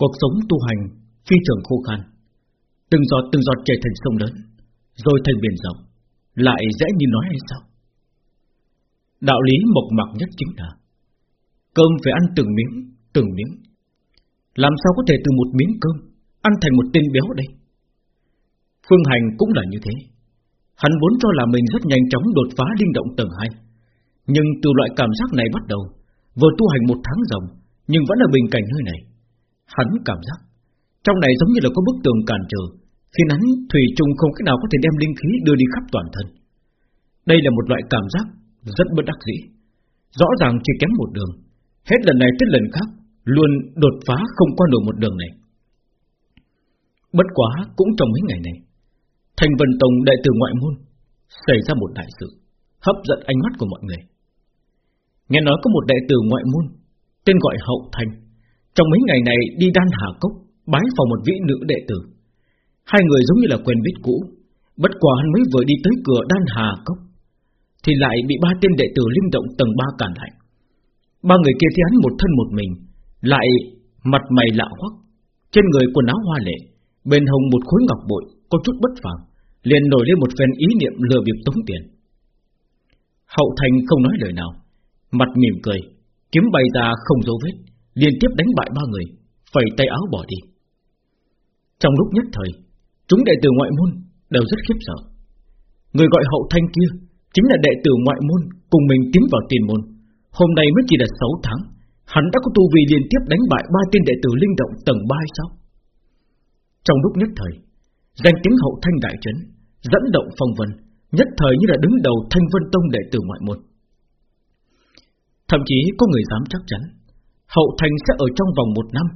Cuộc sống tu hành phi thường khô khan. Từng giọt từng giọt chảy thành sông lớn, Rồi thành biển rộng. Lại dễ như nói hay sao? Đạo lý mộc mạc nhất chính là Cơm phải ăn từng miếng Từng miếng. Làm sao có thể từ một miếng cơm Ăn thành một tên béo đây? Phương Hành cũng là như thế. Hắn vốn cho là mình rất nhanh chóng đột phá linh động tầng 2 Nhưng từ loại cảm giác này bắt đầu, Vừa tu hành một tháng ròng, Nhưng vẫn là bình cảnh nơi này. Hắn cảm giác, Trong này giống như là có bức tường cản trở Khiến hắn Thủy trùng không cách nào có thể đem linh khí đưa đi khắp toàn thân. Đây là một loại cảm giác Rất bất đắc dĩ. Rõ ràng chỉ kém một đường, Hết lần này tới lần khác, Luôn đột phá không qua nổi một đường này. Bất quá cũng trong mấy ngày này, Thành Vân Tông đệ tử ngoại môn Xảy ra một đại sự, Hấp dẫn ánh mắt của mọi người. Nghe nói có một đệ tử ngoại môn, Tên gọi Hậu Thành. Trong mấy ngày này đi đan hà cốc, Bái vào một vị nữ đệ tử. Hai người giống như là quen biết cũ, Bất quả hắn mới vừa đi tới cửa đan hà cốc, Thì lại bị ba tên đệ tử linh động tầng 3 cản lại. Ba người kia thấy hắn một thân một mình, Lại mặt mày lạ hoắc, Trên người quần áo hoa lệ, Bên hồng một khối ngọc bội Có chút bất phàm, liền nổi lên một phen ý niệm lừa bịp tống tiền. Hậu thành không nói lời nào, Mặt mỉm cười, Kiếm bay ra không dấu vết. Liên tiếp đánh bại ba người, Phẩy tay áo bỏ đi. Trong lúc nhất thời, Chúng đệ tử ngoại môn đều rất khiếp sợ. Người gọi hậu thanh kia Chính là đệ tử ngoại môn Cùng mình tiến vào tiền môn. Hôm nay mới chỉ là 6 tháng, Hắn đã có tu vi liên tiếp đánh bại ba tên đệ tử linh động tầng 3 hay sao? Trong lúc nhất thời, Danh tiếng hậu thanh đại trấn Dẫn động phong vân, Nhất thời như là đứng đầu thanh vân tông đệ tử ngoại môn. Thậm chí có người dám chắc chắn Hậu thành sẽ ở trong vòng một năm,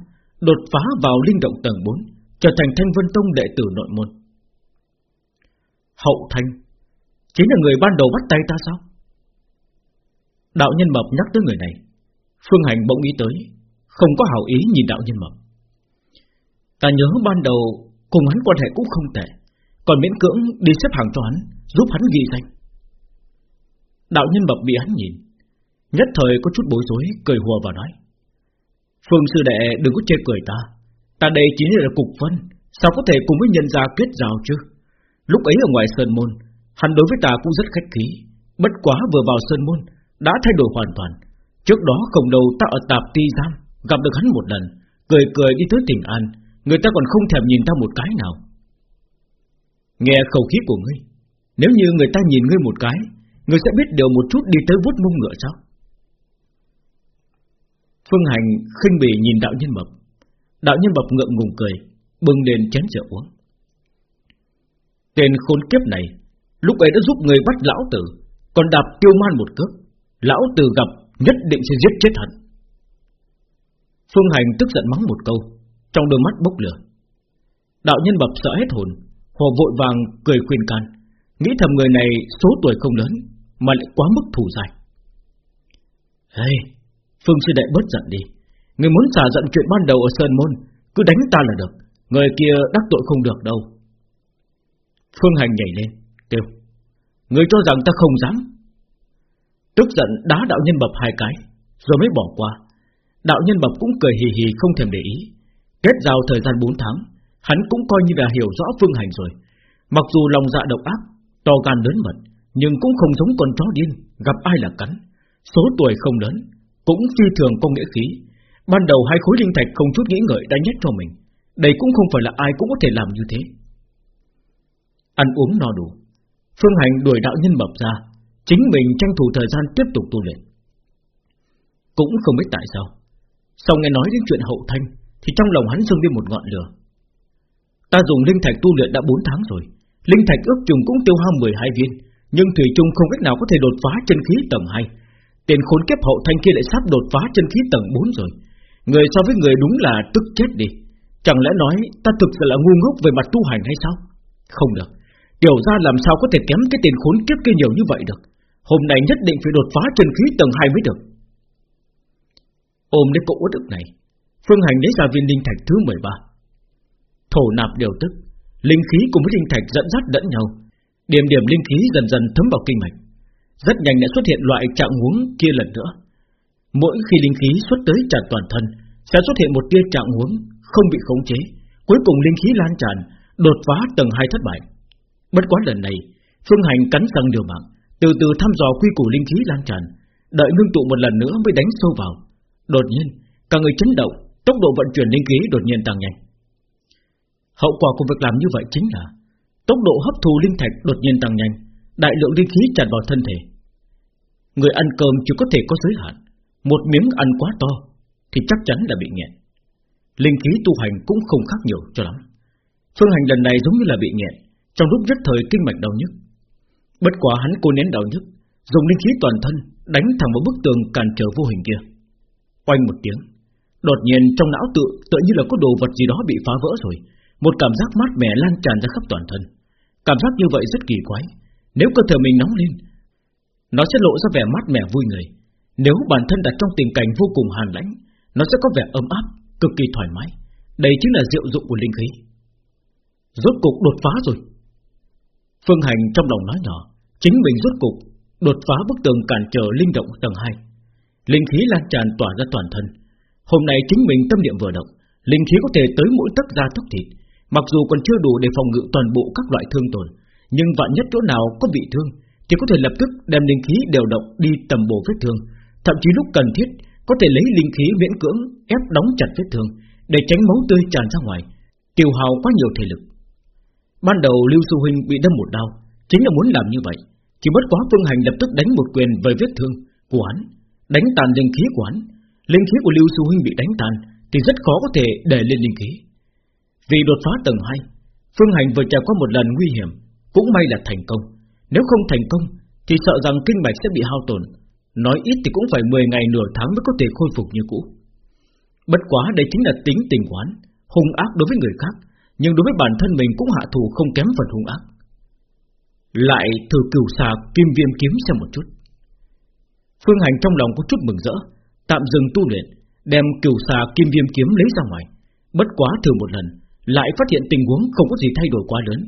Đột phá vào linh động tầng 4 Trở thành thanh vân tông đệ tử nội môn. Hậu thành, Chính là người ban đầu bắt tay ta sao? Đạo nhân mập nhắc tới người này, Phương Hành bỗng ý tới, Không có hảo ý nhìn đạo nhân mập. Ta nhớ ban đầu Cùng hắn quan hệ cũng không tệ, Còn miễn cưỡng đi xếp hàng cho hắn, Giúp hắn ghi danh. Đạo nhân mập bị hắn nhìn, Nhất thời có chút bối rối, Cười hùa và nói Phương sư đệ, đừng có chê cười ta. Ta đây chỉ là cục phân, Sao có thể cùng với nhân gia kết giao chứ? Lúc ấy ở ngoài Sơn Môn, Hắn đối với ta cũng rất khách khí. Bất quá vừa vào Sơn Môn, Đã thay đổi hoàn toàn. Trước đó không đầu ta ở tạp ti giam, Gặp được hắn một lần, Cười cười đi tới tỉnh An, Người ta còn không thèm nhìn ta một cái nào. Nghe khẩu khí của ngươi, Nếu như người ta nhìn ngươi một cái, Ngươi sẽ biết điều một chút đi tới vuốt mông ngựa sao? Phương Hành khinh bỉ nhìn đạo nhân mập. Đạo nhân mập ngượng ngùng cười, Bưng lên chén rượu uống. Tên khốn kiếp này, Lúc ấy đã giúp người bắt lão tử, Còn đạp tiêu man một cước. Lão tử gặp nhất định sẽ giết chết hắn. Phương Hành tức giận mắng một câu, Trong đôi mắt bốc lửa. Đạo nhân mập sợ hết hồn, Hồ vội vàng cười khuyên can, Nghĩ thầm người này số tuổi không lớn, Mà lại quá mức thủ dài Hey Phương sư đệ bớt giận đi. Người muốn xả giận chuyện ban đầu ở Sơn Môn, Cứ đánh ta là được. Người kia đắc tội không được đâu. Phương Hành nhảy lên, Kêu, Người cho rằng ta không dám. Tức giận đá đạo nhân bập hai cái, Rồi mới bỏ qua. Đạo nhân bập cũng cười hì hì, không thèm để ý. Kết giao thời gian 4 tháng, Hắn cũng coi như là hiểu rõ phương hành rồi. Mặc dù lòng dạ độc ác, To gan lớn mật, Nhưng cũng không giống con chó điên, Gặp ai là cắn. Số tuổi không lớn cũng phi thường có nghĩa khí. Ban đầu hai khối linh thạch không chút nghĩ ngợi đã nhét cho mình. Đây cũng không phải là ai cũng có thể làm như thế. Ăn uống no đủ. Phương Hành đuổi đạo nhân mập ra. Chính mình tranh thủ thời gian tiếp tục tu luyện. Cũng không biết tại sao. Sau nghe nói đến chuyện hậu thanh, Thì trong lòng hắn dâng lên một ngọn lửa. Ta dùng linh thạch tu luyện đã 4 tháng rồi. Linh thạch ước chừng cũng tiêu hao 12 viên, Nhưng Thủy chung không cách nào có thể đột phá chân khí tầng 2 Tiền khốn kiếp hậu thanh kia lại sắp đột phá chân khí tầng 4 rồi. Người so với người đúng là tức chết đi. Chẳng lẽ nói ta thực sự là ngu ngốc về mặt tu hành hay sao? Không được. Tiểu ra làm sao có thể kém cái tiền khốn kiếp kia nhiều như vậy được? Hôm nay nhất định phải đột phá chân khí tầng 2 mới được. Ôm lấy cổ uất ức này, Phương Hành lấy ra viên linh thạch thứ 13 Thổ nạp điều tức, Linh khí cùng với linh thạch dẫn dắt lẫn nhau. Điểm điểm linh khí dần dần thấm vào kinh mạch. Rất nhanh đã xuất hiện loại trạng huống kia lần nữa Mỗi khi linh khí xuất tới tràn toàn thân Sẽ xuất hiện một tia trạng huống không bị khống chế, cuối cùng linh khí lan tràn, đột phá tầng hai thất bại. Bất quá lần này, Phương Hành cắn răng điều mạng, từ từ thăm dò quy củ linh khí lan tràn, đợi ngưng tụ một lần nữa mới đánh sâu vào. Đột nhiên, cả người chấn động, tốc độ vận chuyển linh khí đột nhiên tăng nhanh. Hậu quả của việc làm như vậy chính là tốc độ hấp thu linh thạch đột nhiên tăng nhanh, đại lượng linh khí tràn vào thân thể. Người ăn cơm chỉ có thể có giới hạn, một miếng ăn quá to thì chắc chắn là bị nghẹn. Linh khí tu hành cũng không khác nhiều cho lắm. Phương hành lần này giống như là bị nghẹn, trong lúc rất thời kinh mạch đau nhức. Bất quá hắn cô nén đau nhức, dùng linh khí toàn thân đánh thẳng vào bức tường cản trở vô hình kia. Oanh một tiếng, đột nhiên trong não tự tựa như là có đồ vật gì đó bị phá vỡ rồi, một cảm giác mát mẻ lan tràn ra khắp toàn thân. Cảm giác như vậy rất kỳ quái, nếu cơ thể mình nóng lên, nó sẽ lộ ra vẻ mát mẻ vui người. Nếu bản thân đặt trong tình cảnh vô cùng hàn lãnh, nó sẽ có vẻ ấm áp, cực kỳ thoải mái. Đây chính là diệu dụng của linh khí. Rốt cục đột phá rồi. Phương Hành trong lòng nói nhỏ, chính mình rốt cục đột phá bức tường cản trở linh động tầng 2. Linh khí lan tràn tỏa ra toàn thân. Hôm nay chính mình tâm niệm vừa động, linh khí có thể tới mỗi tấc da tóc thịt, mặc dù còn chưa đủ để phòng ngự toàn bộ các loại thương tổn, nhưng vạn nhất chỗ nào có bị thương thì có thể lập tức đem linh khí đều động đi tầm bổ vết thương, thậm chí lúc cần thiết có thể lấy linh khí miễn cưỡng ép đóng chặt vết thương để tránh máu tươi tràn ra ngoài, tiêu hao quá nhiều thể lực. Ban đầu Lưu Sư Huynh bị đâm một đau, chính là muốn làm như vậy, chỉ bất quá Phương Hành lập tức đánh một quyền về vết thương của hắn, đánh tàn linh khí của hắn. Linh khí của Lưu Sư Huynh bị đánh tàn thì rất khó có thể để lên linh khí. Vì đột phá tầng 2, Phương Hành vừa trải qua một lần nguy hiểm, cũng may là thành công. Nếu không thành công thì sợ rằng kinh mạch sẽ bị hao tổn, nói ít thì cũng phải 10 ngày nửa tháng mới có thể khôi phục như cũ. Bất quá đây chính là tính tình quán, hung ác đối với người khác, nhưng đối với bản thân mình cũng hạ thù không kém phần hung ác. Lại thử cửu xà kim viêm kiếm xem một chút. Phương Hành trong lòng có chút mừng rỡ, tạm dừng tu luyện, đem cửu xà kim viêm kiếm lấy ra ngoài. Bất quá thử một lần, lại phát hiện tình huống không có gì thay đổi quá lớn.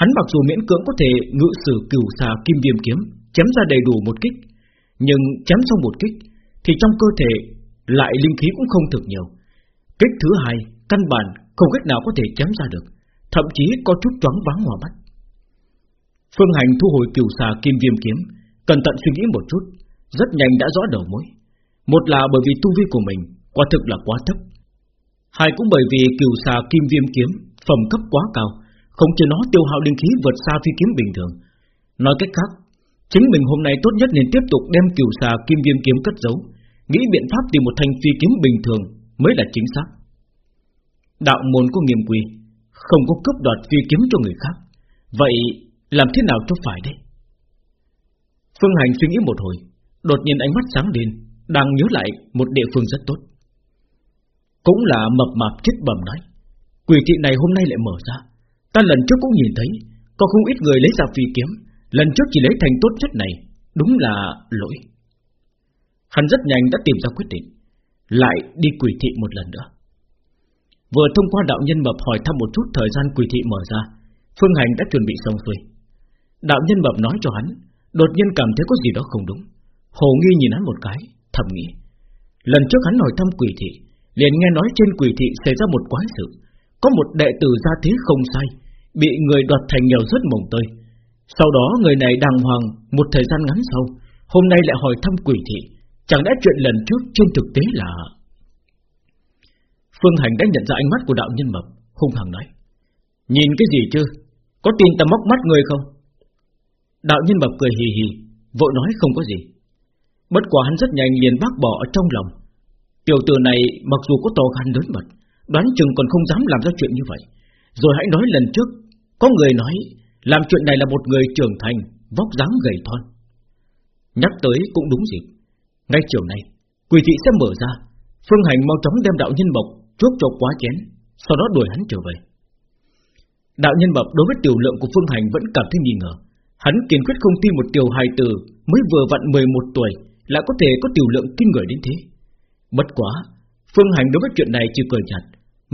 Hắn mặc dù miễn cưỡng có thể ngự sử cửu xà kim viêm kiếm, chém ra đầy đủ một kích, nhưng chém xong một kích, thì trong cơ thể lại linh khí cũng không thực nhiều. Kích thứ hai, căn bản không cách nào có thể chém ra được, thậm chí có chút choáng váng hòa mắt. Phương Hành thu hồi cửu xà kim viêm kiếm, cẩn thận suy nghĩ một chút, rất nhanh đã rõ đầu mối. Một là bởi vì tu vi của mình quả thực là quá thấp, hai cũng bởi vì cửu xà kim viêm kiếm phẩm cấp quá cao, không chỉ nó tiêu hao linh khí vượt xa phi kiếm bình thường. Nói cách khác, chính mình hôm nay tốt nhất nên tiếp tục đem cửu xà kim viêm kiếm cất giấu, nghĩ biện pháp tìm một thanh phi kiếm bình thường mới là chính xác. Đạo môn có nghiêm quy, không có cướp đoạt phi kiếm cho người khác. Vậy làm thế nào cho phải đây? Phương Hành suy nghĩ một hồi, đột nhiên ánh mắt sáng lên, đang nhớ lại một địa phương rất tốt. Cũng là mập mạp chết bầm nói, quỷ thị này hôm nay lại mở ra. Ta lần trước cũng nhìn thấy, có không ít người lấy ra phi kiếm, lần trước chỉ lấy thành tốt nhất này, đúng là lỗi. Hắn rất nhanh đã tìm ra quyết định, lại đi quỷ thị một lần nữa. Vừa thông qua đạo nhân mập hỏi thăm một chút thời gian quỷ thị mở ra, Phương Hành đã chuẩn bị xong xuôi. Đạo nhân mập nói cho hắn, đột nhiên cảm thấy có gì đó không đúng. Hồ nghi nhìn hắn một cái, thầm nghĩ. Lần trước hắn hỏi thăm quỷ thị, liền nghe nói trên quỷ thị xảy ra một quái sự. Có một đệ tử gia thế không sai, bị người đoạt thành nhiều rất mồng tơi. Sau đó người này đàng hoàng một thời gian ngắn sau, hôm nay lại hỏi thăm quỷ thị. Chẳng lẽ chuyện lần trước trên thực tế là... Phương Hành đã nhận ra ánh mắt của đạo nhân mập, hung hăng nói. Nhìn cái gì chứ? Có tin ta móc mắt người không? Đạo nhân mập cười hì hì, vội nói không có gì. Bất quả hắn rất nhanh liền bác bỏ ở trong lòng. Tiểu tử này mặc dù có to gan lớn mật, đoán chừng còn không dám làm ra chuyện như vậy. Rồi hãy nói lần trước, có người nói làm chuyện này là một người trưởng thành, vóc dáng gầy thon. Nhắc tới cũng đúng dịp. Ngay chiều nay, quỷ thị sẽ mở ra, Phương Hành mau chóng đem đạo nhân mộc chuốc cho quá chén, sau đó đuổi hắn trở về. Đạo nhân mập đối với tiểu lượng của Phương Hành vẫn cảm thấy nghi ngờ. Hắn kiên quyết không tin một tiểu hài tử mới vừa vặn 11 tuổi lại có thể có tiểu lượng kinh người đến thế. Bất quá, Phương Hành đối với chuyện này chỉ cười nhạt,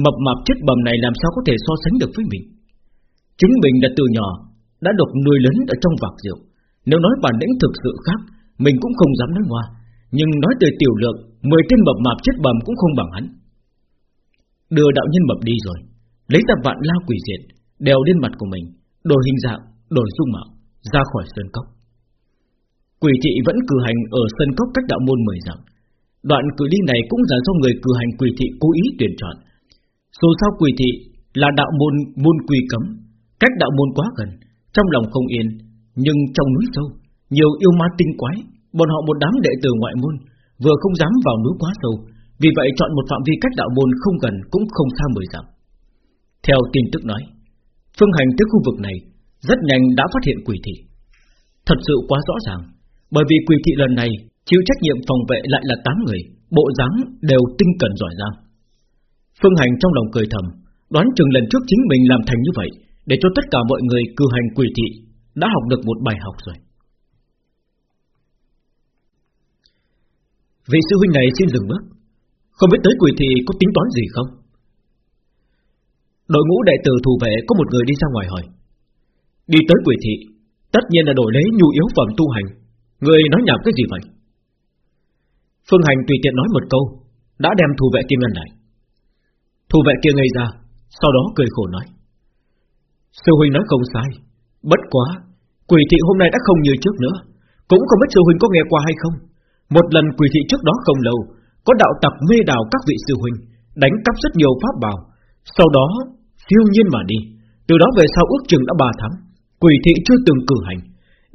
mập mạp chết bầm này làm sao có thể so sánh được với mình. Chính mình đã từ nhỏ đã được nuôi lớn ở trong vạc rượu, nếu nói bản lĩnh thực sự khác, mình cũng không dám nói ngoa, nhưng nói tới tiểu lượng, 10 tên mập mạp chết bầm cũng không bằng hắn. Đưa đạo nhân mập đi rồi Lấy ra vạn lao quỷ diệt Đèo lên mặt của mình Đổi hình dạng, đổi dung mạo Ra khỏi sơn cốc. Quỷ thị vẫn cử hành ở sân cốc cách đạo môn mười dặm. Đoạn cử đi này cũng là do người cử hành quỷ thị cố ý tuyển chọn. Dù sao quỷ thị là đạo môn môn quỷ cấm Cách đạo môn quá gần, Trong lòng không yên, Nhưng trong núi sâu, Nhiều yêu ma tinh quái, Bọn họ một đám đệ tử ngoại môn, Vừa không dám vào núi quá sâu, Vì vậy chọn một phạm vi cách đạo môn không gần Cũng không xa mười dặm. Theo tin tức nói, Phương hành tới khu vực này, Rất nhanh đã phát hiện quỷ thị. Thật sự quá rõ ràng, Bởi vì quỷ thị lần này Chịu trách nhiệm phòng vệ lại là 8 người, Bộ dáng đều tinh cần giỏi giang. Phương hành trong lòng cười thầm, Đoán chừng lần trước chính mình làm thành như vậy để cho tất cả mọi người cư hành quỷ thị, Đã học được một bài học rồi. Vị sư huynh này xin dừng bước. Không biết tới quỷ thị có tính toán gì không? Đội ngũ đệ tử thủ vệ Có một người đi ra ngoài hỏi. Đi tới quỷ thị, Tất nhiên là đổi lấy nhu yếu phẩm tu hành. Người nói nhảm cái gì vậy? Phương Hành tùy tiện nói một câu, Đã đem thủ vệ kia ngăn lại. Thủ vệ kia ngây ra, Sau đó cười khổ nói. Sư huynh nói không sai. Bất quá, Quỷ thị hôm nay đã không như trước nữa. Cũng không biết sư huynh có nghe qua hay không. Một lần quỷ thị trước đó không lâu, Có đạo tặc mê đào các vị sư huynh, Đánh cắp rất nhiều pháp bảo. Sau đó phiêu nhiên mà đi. Từ đó về sau ước chừng đã 3 tháng, Quỷ thị chưa từng cử hành.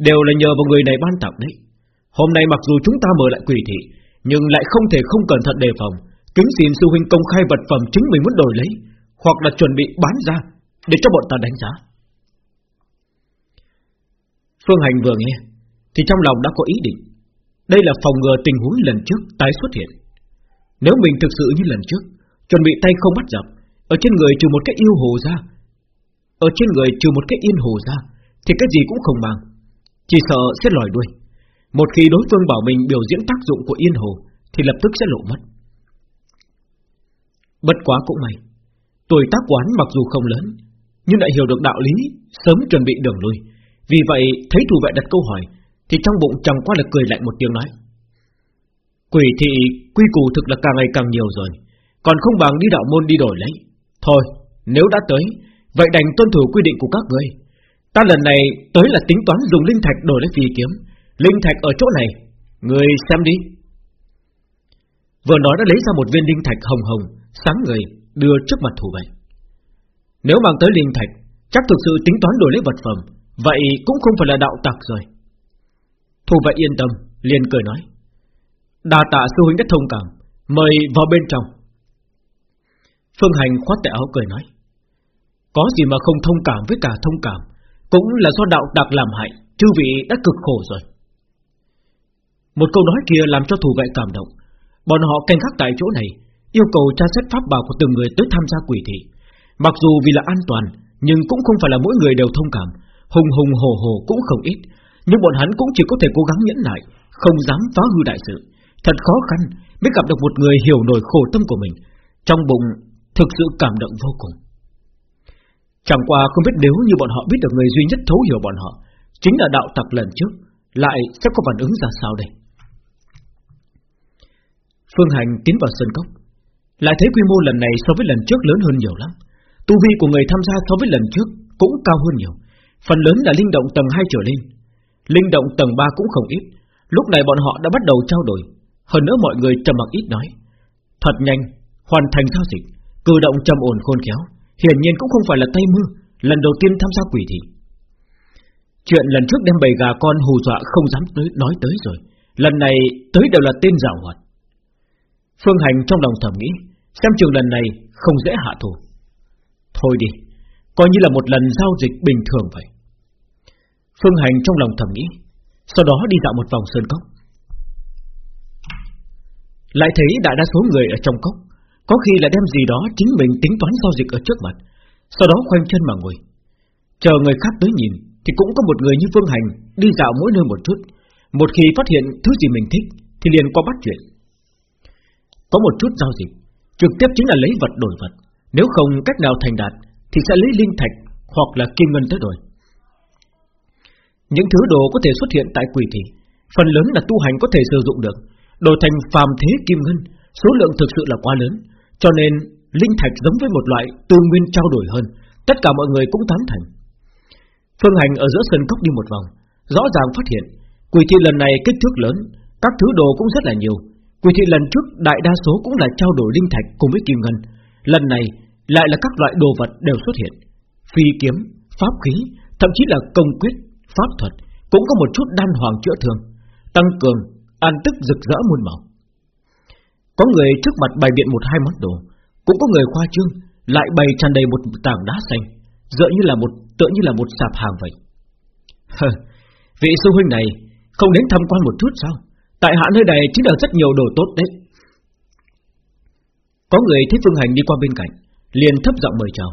Đều là nhờ vào người này ban tặng đấy. Hôm nay mặc dù chúng ta mở lại quỷ thị, Nhưng lại không thể không cẩn thận đề phòng. Kính xin sư huynh công khai vật phẩm chính mình muốn đổi lấy, Hoặc là chuẩn bị bán ra. Để cho bọn ta đánh giá. Phương Hành vừa nghe, Thì trong lòng đã có ý định. Đây là phòng ngừa tình huống lần trước tái xuất hiện. Nếu mình thực sự như lần trước, Chuẩn bị tay không bắt dập, Ở trên người trừ một cái yêu hồ ra, Ở trên người trừ một cái yên hồ ra, Thì cái gì cũng không mang Chỉ sợ sẽ lòi đuôi. Một khi đối phương bảo mình biểu diễn tác dụng của yên hồ, Thì lập tức sẽ lộ mất. Bất quá cũng may, Tuổi tác quán mặc dù không lớn nhưng lại hiểu được đạo lý, Sớm chuẩn bị đường lui. Vì vậy, thấy thủ vệ đặt câu hỏi, Thì trong bụng chẳng qua là cười lạnh một tiếng nói, Quỷ thị, quy củ thực là càng ngày càng nhiều rồi, Còn không bằng đi đạo môn đi đổi lấy. Thôi, nếu đã tới, Vậy đành tuân thủ quy định của các ngươi. Ta lần này tới là tính toán dùng linh thạch đổi lấy phi kiếm. Linh thạch ở chỗ này Người xem đi. Vừa nói đã lấy ra một viên linh thạch hồng hồng, Sáng người, đưa trước mặt thủ vệ. Nếu mang tới linh thạch, Chắc thực sự tính toán đổi lấy vật phẩm, Vậy cũng không phải là đạo tặc rồi. Thủ vệ yên tâm, liền cười nói. Đà tạ sư huynh đất thông cảm, Mời vào bên trong. Phương Hành khoát tay áo cười nói. Có gì mà không thông cảm với cả thông cảm, Cũng là do đạo tặc làm hại, Chư vị đã cực khổ rồi. Một câu nói kia làm cho thủ vệ cảm động. Bọn họ canh khắc tại chỗ này, Yêu cầu tra xét pháp bảo của từng người tới tham gia quỷ thị. Mặc dù vì là an toàn, Nhưng cũng không phải là mỗi người đều thông cảm. Hùng hùng hồ hồ cũng không ít. Nhưng bọn hắn cũng chỉ có thể cố gắng nhẫn lại Không dám phá hư đại sự. Thật khó khăn mới gặp được một người hiểu nổi khổ tâm của mình. Trong bụng, thực sự cảm động vô cùng. Chẳng qua không biết nếu như bọn họ biết được người duy nhất thấu hiểu bọn họ, Chính là đạo tặc lần trước, Lại sẽ có phản ứng ra sao đây? Phương Hành tiến vào sân cốc. Lại thấy quy mô lần này so với lần trước lớn hơn nhiều lắm. Tu vi của người tham gia so với lần trước Cũng cao hơn nhiều. Phần lớn là linh động tầng 2 trở lên. Linh động tầng 3 cũng không ít. Lúc này bọn họ đã bắt đầu trao đổi. Hơn nữa mọi người trầm mặc ít nói. Thật nhanh, hoàn thành giao dịch. Cử động trầm ổn khôn khéo. Hiển nhiên cũng không phải là tay mưa. Lần đầu tiên tham gia quỷ thị. Chuyện lần trước đem bầy gà con hù dọa không dám tới nói tới rồi. Lần này tới đều là tên dạo hoạt. Phương Hành trong lòng thầm nghĩ Xem trường lần này không dễ hạ thủ. Thôi đi, Coi như là một lần giao dịch bình thường vậy. Phương Hành trong lòng thầm nghĩ, Sau đó đi dạo một vòng sơn cốc. Lại thấy đại đa số người ở trong cốc, Có khi là đem gì đó chính mình tính toán giao dịch ở trước mặt, Sau đó khoanh chân mà ngồi. Chờ người khác tới nhìn, Thì cũng có một người như Phương Hành Đi dạo mỗi nơi một chút. Một khi phát hiện thứ gì mình thích, Thì liền qua bắt chuyện. Có một chút giao dịch, Trực tiếp chính là lấy vật đổi vật. Nếu không cách nào thành đạt Thì sẽ lấy linh thạch hoặc là kim ngân tới đổi Những thứ đồ có thể xuất hiện tại quỷ thị Phần lớn là tu hành có thể sử dụng được Đổi thành phàm thế kim ngân Số lượng thực sự là quá lớn Cho nên linh thạch giống với một loại tư nguyên trao đổi hơn, tất cả mọi người cũng tán thành. Phương Hành ở giữa sân cốc đi một vòng, rõ ràng phát hiện quỷ thị lần này kích thước lớn, các thứ đồ cũng rất là nhiều. Quỷ thị lần trước đại đa số cũng là trao đổi linh thạch cùng với kim ngân, lần này lại là các loại đồ vật đều xuất hiện, phi kiếm, pháp khí, thậm chí là công quyết, pháp thuật, cũng có một chút đan hoàng chữa thương, tăng cường, an tức rực rỡ muôn màu. Có người trước mặt bày biện một hai món đồ, cũng có người khoa trương lại bày tràn đầy một tảng đá xanh, dựa như là một tựa như là một sạp hàng vậy. Hờ, vị sư huynh này không đến tham quan một chút sao? Tại hạ nơi này chính là rất nhiều đồ tốt đấy. Có người thấy Phương Hành đi qua bên cạnh, liền thấp giọng mời chào.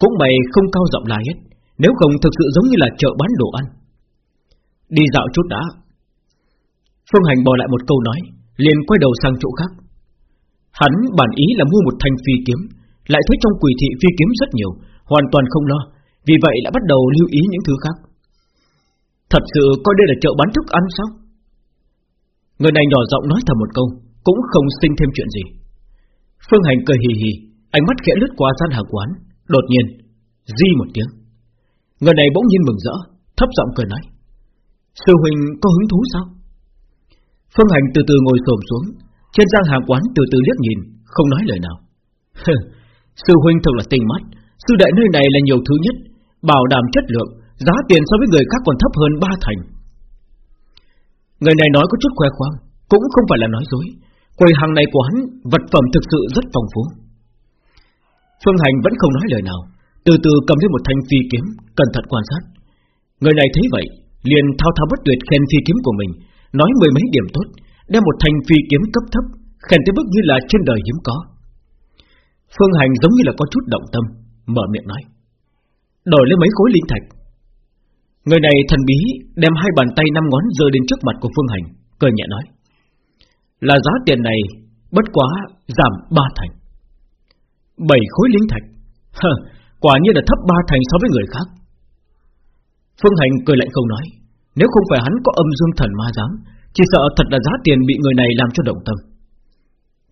Cũng mày không cao giọng la hết, nếu không thực sự giống như là chợ bán đồ ăn. Đi dạo chút đã. Phương Hành bỏ lại một câu nói, liền quay đầu sang chỗ khác. Hắn bản ý là mua một thanh phi kiếm, lại thấy trong quỷ thị phi kiếm rất nhiều, hoàn toàn không lo, vì vậy đã bắt đầu lưu ý những thứ khác. Thật sự coi đây là chợ bán thức ăn sao? Người này nhỏ giọng nói thầm một câu, cũng không sinh thêm chuyện gì. Phương Hành cười hì hì, ánh mắt khẽ lướt qua gian hàng quán, đột nhiên, di một tiếng. Người này bỗng nhiên mừng rỡ, thấp giọng cười nói: "Sư huynh có hứng thú sao?" Phương Hành từ từ ngồi xổm xuống, trên gian hàng quán từ từ liếc nhìn, không nói lời nào. sư huynh thật là tinh mắt, sư đại nơi này là nhiều thứ nhất, bảo đảm chất lượng, giá tiền so với người khác còn thấp hơn ba thành. Người này nói có chút khoe khoang, cũng không phải là nói dối. Quầy hàng này của hắn vật phẩm thực sự rất phong phú. Phương Hành vẫn không nói lời nào, từ từ cầm lên một thanh phi kiếm, cẩn thận quan sát. Người này thấy vậy, liền thao thao bất tuyệt khen phi kiếm của mình, nói mười mấy điểm tốt, đem một thanh phi kiếm cấp thấp, khen tới mức như là trên đời hiếm có. Phương Hành giống như là có chút động tâm, mở miệng nói: đổi lấy mấy khối linh thạch. Người này thần bí đem hai bàn tay năm ngón giơ đến trước mặt của Phương Hành, cười nhẹ nói: là giá tiền này bất quá giảm ba thành. Bảy khối linh thạch, hờ, quả nhiên là thấp ba thành so với người khác. Phương Hành cười lạnh không nói, nếu không phải hắn có âm dương thần ma giám, chỉ sợ thật là giá tiền bị người này làm cho động tâm.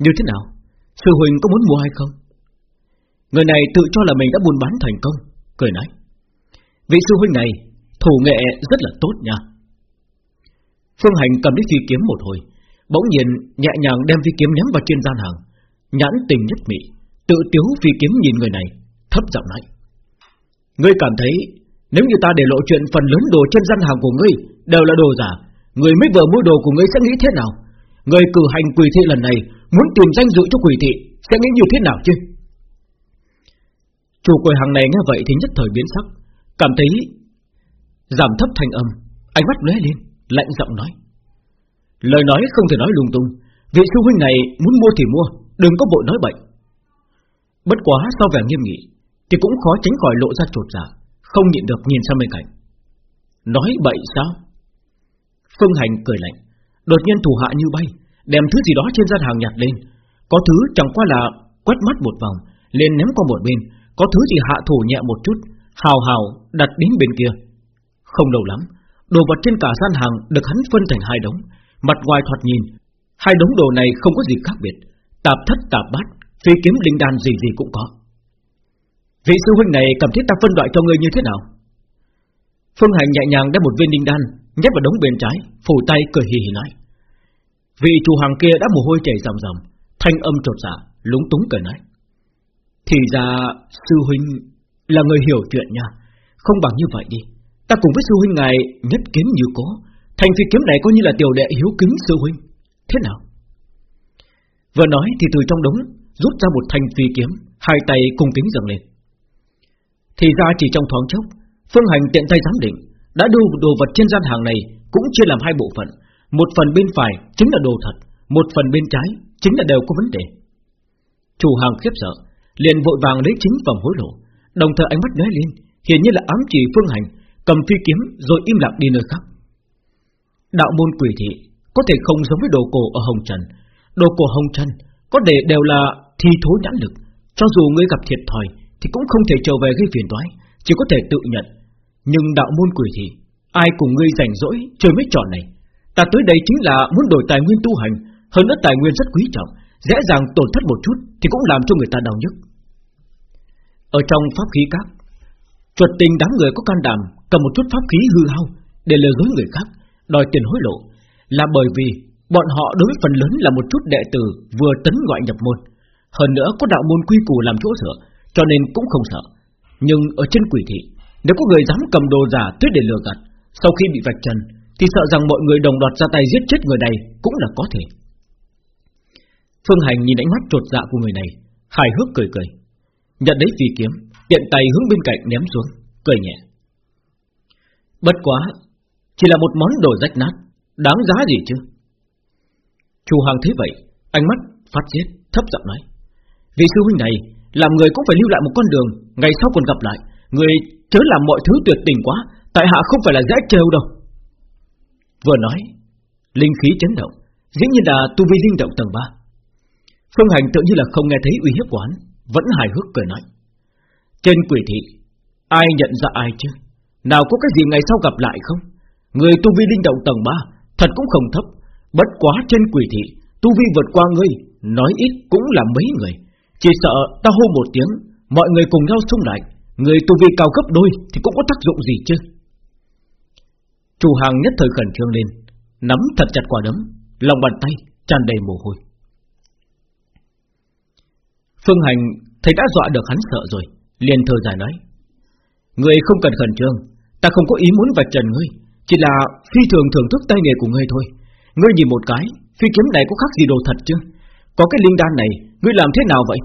Như thế nào? Sư huynh có muốn mua hay không? Người này tự cho là mình đã buôn bán thành công, cười nói: vị sư huynh này thủ nghệ rất là tốt nha. Phương Hành cầm lấy phi kiếm một hồi, bỗng nhiên nhẹ nhàng đem phi kiếm ném vào trên gian hàng, nhãn tình nhất mị, tự tiếu phi kiếm nhìn người này, thấp giọng nói: ngươi cảm thấy nếu như ta để lộ chuyện phần lớn đồ trên gian hàng của ngươi đều là đồ giả, người mới vừa mua đồ của ngươi sẽ nghĩ thế nào? Người cử hành quỷ thị lần này muốn tìm danh dự cho quỷ thị sẽ nghĩ như thế nào chứ? Chủ quầy hàng này nghe vậy thì nhất thời biến sắc, cảm thấy giảm thấp thanh âm, ánh mắt lóe lên, lạnh giọng nói: lời nói không thể nói lung tung, vị sư huynh này muốn mua thì mua, đừng có vội nói bệnh. Bất quá sau vẻ nghiêm nghị, thì cũng khó tránh khỏi lộ ra trột dạ, không nhịn được nhìn sang bên cạnh. Nói bậy sao? Phương Hành cười lạnh, đột nhiên thủ hạ như bay, đem thứ gì đó trên gian hàng nhặt lên, có thứ chẳng qua là quét mắt một vòng, lên ném qua một bên, có thứ gì hạ thủ nhẹ một chút, hào hào đặt đến bên kia. Không lâu lắm, đồ vật trên cả gian hàng được hắn phân thành hai đống, mặt ngoài thoạt nhìn, hai đống đồ này không có gì khác biệt, tạp thất tạp bát, phi kiếm linh đan gì gì cũng có. Vị sư huynh này cầm thiết ta phân loại cho ngươi như thế nào? Phương Hành nhẹ nhàng đem một viên linh đan nhét vào đống bên trái, phủ tay cười hì hì nói. Vị chủ hàng kia đã mồ hôi chảy ròng ròng, thanh âm trột dạ, lúng túng cười nói. Thì ra sư huynh là người hiểu chuyện nha, không bằng như vậy đi. Ta cùng với sư huynh ngài nhất kiếm như cố, thành phi kiếm này coi như là tiểu đệ hiếu kính sư huynh. Thế nào? Vừa nói thì từ trong đống rút ra một thanh phi kiếm, hai tay cùng kính dâng lên. Thì ra chỉ trong thoáng chốc, Phương Hành tiện tay giám định, đã đưa đồ vật trên gian hàng này cũng chia làm hai bộ phận, một phần bên phải chính là đồ thật, một phần bên trái chính là đều có vấn đề. Chủ hàng khiếp sợ, liền vội vàng lấy chính phẩm hối lộ, đồng thời ánh mắt lóe lên, hiển nhiên là ám chỉ Phương Hành, cầm phi kiếm rồi im lặng đi nơi khác. Đạo môn quỷ thị có thể không giống với đồ cổ ở Hồng Trần, đồ cổ Hồng Trần có thể đều là thi thối nhãn lực, cho dù ngươi gặp thiệt thòi thì cũng không thể trở về gây phiền toái, chỉ có thể tự nhận. Nhưng đạo môn quỷ thì ai cùng ngươi rảnh rỗi chơi mấy trò này? Ta tới đây chính là muốn đổi tài nguyên tu hành, hơn nữa tài nguyên rất quý trọng, Dễ dàng tổn thất một chút Thì cũng làm cho người ta đau nhức Ở trong pháp khí các Chuột tình đám người có can đảm Cầm một chút pháp khí hư hao Để lừa dối người khác Đòi tiền hối lộ Là bởi vì bọn họ đối với phần lớn là một chút đệ tử Vừa tấn gọi nhập môn hơn nữa có đạo môn quy củ làm chỗ dựa, Cho nên cũng không sợ. Nhưng ở trên quỷ thị, Nếu có người dám cầm đồ giả tuyết để lừa gạt, Sau khi bị vạch trần, Thì sợ rằng mọi người đồng loạt ra tay giết chết người này Cũng là có thể. Phương Hành nhìn ánh mắt trột dạ của người này, Hài hước cười cười. Nhận lấy phi kiếm, Tiện tay hướng bên cạnh ném xuống, Cười nhẹ. Bất quá, Chỉ là một món đồ rách nát, Đáng giá gì chứ? Chu Hàng thấy vậy, Ánh mắt phát giết, thấp giọng nói. Vị sư huynh này Làm người cũng phải lưu lại một con đường, Ngày sau còn gặp lại. Người chớ làm mọi thứ tuyệt tình quá, Tại hạ không phải là dễ trêu đâu. Vừa nói, Linh khí chấn động, Dĩ nhiên là tu vi linh động tầng 3 Phương Hành tự như là không nghe thấy uy hiếp của hắn, Vẫn hài hước cười nói. Trên quỷ thị, Ai nhận ra ai chứ? Nào có cái gì ngày sau gặp lại không? Người tu vi linh động tầng 3 Thật cũng không thấp. Bất quá trên quỷ thị, Tu vi vượt qua ngươi, Nói ít cũng là mấy người. Chỉ sợ ta hô một tiếng, Mọi người cùng nhau xung lại. Người tu vi cao gấp đôi Thì cũng có tác dụng gì chứ? Chủ hàng nhất thời khẩn trương lên, Nắm thật chặt quả đấm, Lòng bàn tay tràn đầy mồ hôi. Phương Hành thấy đã dọa được hắn sợ rồi, liền thở dài nói, người không cần khẩn trương, Ta không có ý muốn vạch trần ngươi, Chỉ là phi thường thưởng thức tay nghề của ngươi thôi. Ngươi nhìn một cái, Phi kiếm này có khác gì đồ thật chứ? Có cái linh đan này Ngươi làm thế nào vậy?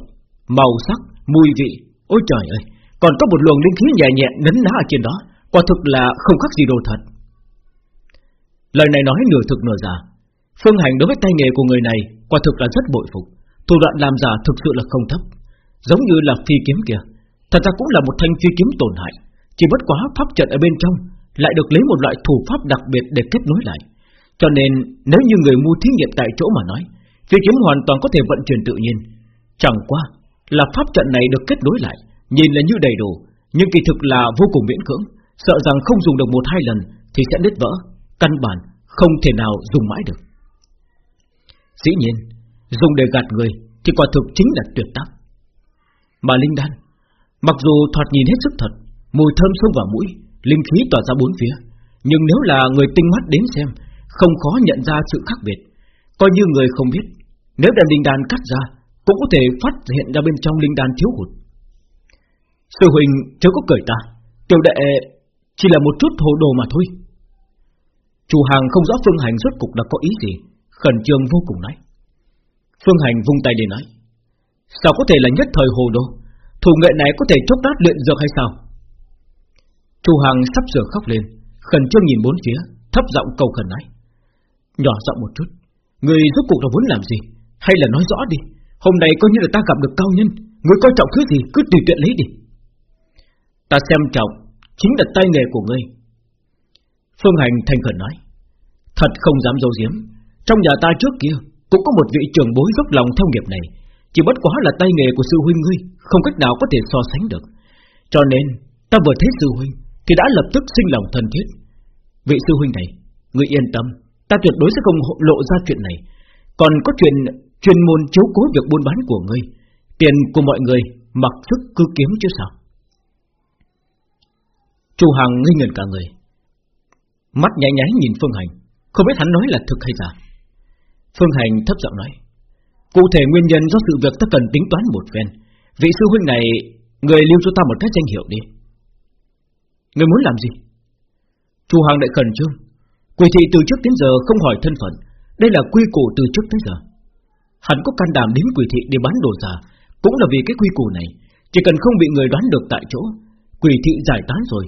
Màu sắc, mùi vị Ôi trời ơi Còn có một luồng linh khí nhẹ nhẹ nấn ná ở trên đó Quả thực là không khác gì đồ thật. Lời này nói nửa thực nửa giả. Phương hành đối với tay nghề của người này Quả thực là rất bội phục. Thủ đoạn làm giả thực sự là không thấp. Giống như là phi kiếm kia Thật ra cũng là một thanh phi kiếm tổn hại. Chỉ bất quá pháp trận ở bên trong Lại được lấy một loại thủ pháp đặc biệt để kết nối lại. Cho nên nếu như người mua thí nghiệm tại chỗ mà nói Phi kiếm hoàn toàn có thể vận chuyển tự nhiên. Chẳng qua là pháp trận này được kết nối lại, Nhìn là như đầy đủ, Nhưng kỳ thực là vô cùng miễn cưỡng. Sợ rằng không dùng được một hai lần Thì sẽ đứt vỡ, Căn bản không thể nào dùng mãi được. Dĩ nhiên, Dùng để gạt người Thì quả thực chính là tuyệt tác. Mà linh đan, Mặc dù thoạt nhìn hết sức thật, Mùi thơm xông vào mũi, Linh khí tỏa ra bốn phía, Nhưng nếu là người tinh mắt đến xem, Không khó nhận ra sự khác biệt. Coi như người không biết nếu đem linh đan cắt ra, Cũng có thể phát hiện ra bên trong linh đan thiếu hụt. Sư huynh chớ có cười ta, Tiểu đệ chỉ là một chút hồ đồ mà thôi. Chủ hàng không rõ Phương Hành rốt cục đã có ý gì, Khẩn trương vô cùng nói. Phương Hành vung tay để nói, Sao có thể là nhất thời hồ đồ? Thủ nghệ này có thể chốc đát luyện dược hay sao? Chủ hàng sắp sửa khóc lên, Khẩn trương nhìn bốn phía, Thấp giọng cầu khẩn nói. Nhỏ giọng một chút, Người rốt cuộc là muốn làm gì? Hay là nói rõ đi, Hôm nay coi như là ta gặp được cao nhân, Người coi trọng thứ gì cứ tùy tiện lấy đi. Ta xem trọng Chính là tay nghề của ngươi. Phương Hành thành khẩn nói, Thật không dám dâu diếm Trong nhà ta trước kia Cũng có một vị trưởng bối dốc lòng theo nghiệp này, Chỉ bất quá là tay nghề của sư huynh ngươi, Không cách nào có thể so sánh được. Cho nên, ta vừa thấy sư huynh Thì đã lập tức sinh lòng thân thiết. Vị sư huynh này, Ngươi yên tâm, Ta tuyệt đối sẽ không lộ ra chuyện này. Còn có chuyện chuyên môn chiếu cố việc buôn bán của ngươi. Tiền của mọi người Mặc sức cứ kiếm chứ sao? Chu Hằng ngây ngẩn cả người. Mắt nháy nháy nhìn Phương Hành, Không biết hắn nói là thực hay giả. Phương Hành thấp giọng nói, Cụ thể nguyên nhân do sự việc ta cần tính toán một phen. Vị sư huynh này, Người lưu cho ta một cái danh hiệu đi. Người muốn làm gì? Chu Hằng đại khẩn trương. Quỷ thị từ trước đến giờ không hỏi thân phận. Đây là quy củ từ trước tới giờ. Hắn có can đảm đến quỷ thị để bán đồ giả, Cũng là vì cái quy củ này. Chỉ cần không bị người đoán được tại chỗ, Quỷ thị giải tán rồi,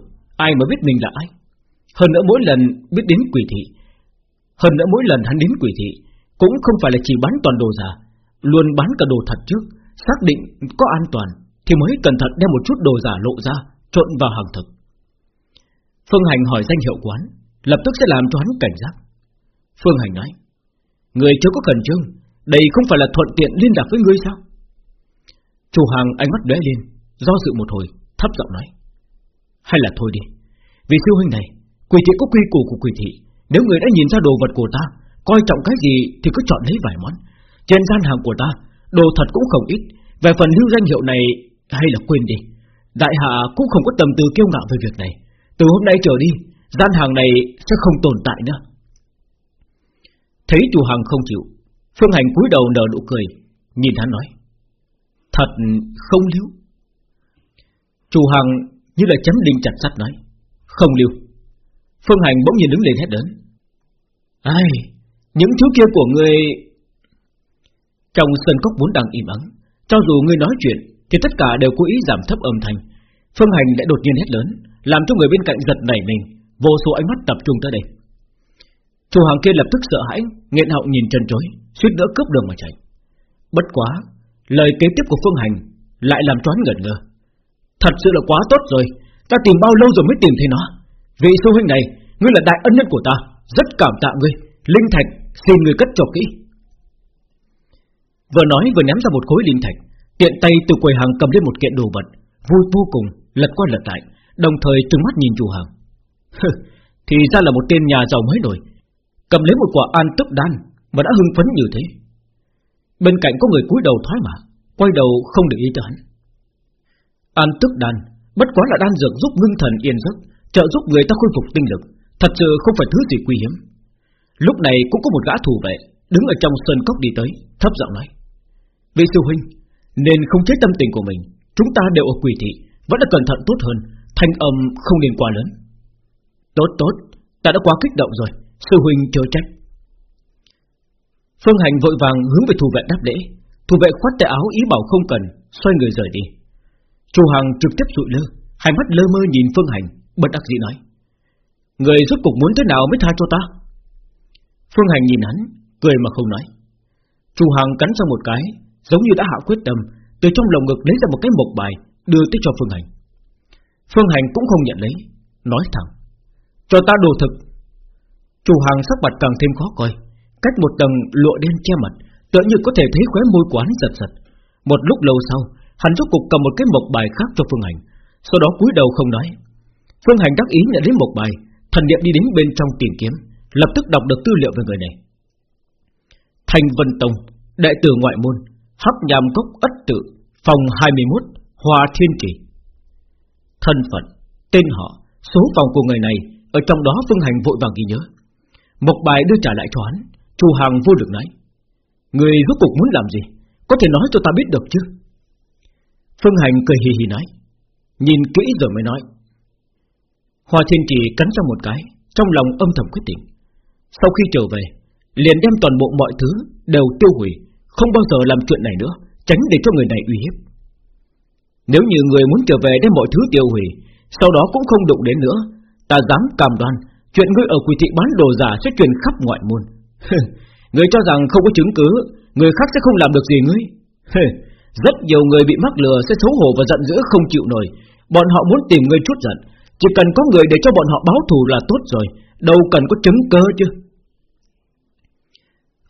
Ai mà biết mình là ai. Hơn nữa mỗi lần biết đến quỷ thị, Hơn nữa mỗi lần hắn đến quỷ thị, Cũng không phải là chỉ bán toàn đồ giả, Luôn bán cả đồ thật trước, Xác định có an toàn Thì mới cẩn thận đem một chút đồ giả lộ ra, Trộn vào hàng thực. Phương Hành hỏi danh hiệu quán, Lập tức sẽ làm cho hắn cảnh giác. Phương Hành nói, Người chưa có cần trương đây không phải là thuận tiện liên lạc với ngươi sao? Chủ hàng ánh mắt lóe lên, Do dự một hồi, thấp giọng nói. Hay là thôi đi, Vì siêu huynh này, Quỷ thị có quy củ của quỷ thị. Nếu người đã nhìn ra đồ vật của ta, Coi trọng cái gì thì cứ chọn lấy vài món. Trên gian hàng của ta, Đồ thật cũng không ít. Về phần lưu danh hiệu này, hay là quên đi. Đại hạ cũng không có tầm tư kiêu ngạo về việc này. Từ hôm nay trở đi, Gian hàng này sẽ không tồn tại nữa. Thấy chủ hàng không chịu Phương Hành cúi đầu nở nụ cười, Nhìn hắn nói, Thật không lưu? Chủ hàng như là chấm đinh chặt sắt nói, Không lưu. Phương Hành bỗng nhiên đứng lên hét lớn, Ai, Những thứ kia của người Trong sân cốc vốn đang im ắng, Cho dù người nói chuyện Thì tất cả đều cố ý giảm thấp âm thanh. Phương Hành lại đột nhiên hét lớn, Làm cho người bên cạnh giật nảy mình, Vô số ánh mắt tập trung tới đây. Chủ hàng kia lập tức sợ hãi, nghẹn họng nhìn chân chối suýt nữa cướp đường mà chạy. Bất quá, Lời kế tiếp của Phương Hành Lại làm choán ngẩn ngơ. Thật sự là quá tốt rồi, Ta tìm bao lâu rồi mới tìm thấy nó? Vị sư huynh này, Ngươi là đại ân nhân của ta, Rất cảm tạ ngươi, Linh thạch xin ngươi cất cho kỹ. Vừa nói vừa ném ra một khối linh thạch, Tiện tay từ quầy hàng cầm lên một kiện đồ vật, Vui vô cùng, lật qua lật lại, Đồng thời trừng mắt nhìn chủ hàng Thì ra là một tên nhà giàu mới nổi, Cầm lấy một quả an tức đan mà đã hưng phấn như thế. Bên cạnh có người cúi đầu thoái mà, Quay đầu không để ý tới hắn. An tức đan, Bất quá là đan dược giúp ngưng thần yên giấc, Trợ giúp người ta khôi phục tinh lực, Thật sự không phải thứ gì quý hiếm. Lúc này cũng có một gã thủ vệ Đứng ở trong sơn cốc đi tới, Thấp giọng nói, Vị sư huynh, Nên không chế tâm tình của mình, Chúng ta đều ở quỷ thị, Vẫn là cẩn thận tốt hơn, Thanh âm không nên quá lớn. Tốt tốt, Ta đã quá kích động rồi, Sư huynh chờ trách. Phương Hành vội vàng hướng về thủ vệ đáp lễ. Thủ vệ khoát tay áo ý bảo không cần, Xoay người rời đi. Chu Hằng trực tiếp dụi lơ, Hai mắt lơ mơ nhìn Phương Hành, Bất đắc dĩ nói, Người rốt cục muốn thế nào mới tha cho ta? Phương Hành nhìn hắn, Cười mà không nói. Chu Hằng cắn ra một cái, Giống như đã hạ quyết tâm, Từ trong lồng ngực lấy ra một cái mộc bài, Đưa tới cho Phương Hành. Phương Hành cũng không nhận lấy, Nói thẳng, Cho ta đồ thực. Chu Hằng sắc mặt càng thêm khó coi. Cách một tầng lụa đen che mặt, Tựa như có thể thấy khóe môi quán giật giật. Một lúc lâu sau, Hắn rốt cục cầm một cái mộc bài khác cho Phương Hành, Sau đó cúi đầu không nói. Phương Hành đắc ý nhận lấy mộc bài, Thần niệm đi đến bên trong tìm kiếm, Lập tức đọc được tư liệu về người này. Thành Vân Tông, Đệ tử ngoại môn, Hắc nhàm Cốc Ất Tự, Phòng 21 Hòa Thiên kỳ. Thân phận, Tên họ, Số phòng của người này, Ở trong đó Phương Hành vội vàng ghi nhớ. Mộc bài đưa trả lại cho hắn Chu Hàng vô lực nói, Người rốt cuộc muốn làm gì? Có thể nói cho ta biết được chứ? Phương Hành cười hì hì nói, Nhìn kỹ rồi mới nói. Hoa Thiên Trì cắn ra một cái, Trong lòng âm thầm quyết định. Sau khi trở về, Liền đem toàn bộ mọi thứ đều tiêu hủy, Không bao giờ làm chuyện này nữa, Tránh để cho người này uy hiếp. Nếu như người muốn trở về đem mọi thứ tiêu hủy, Sau đó cũng không đụng đến nữa, Ta dám cam đoan Chuyện ngươi ở quỷ thị bán đồ giả sẽ truyền khắp ngoại môn. Người cho rằng không có chứng cứ, Người khác sẽ không làm được gì ngươi. Rất nhiều người bị mắc lừa Sẽ xấu hổ và giận dữ không chịu nổi. Bọn họ muốn tìm người chút giận. Chỉ cần có người để cho bọn họ báo thù là tốt rồi. Đâu cần có chứng cơ chứ.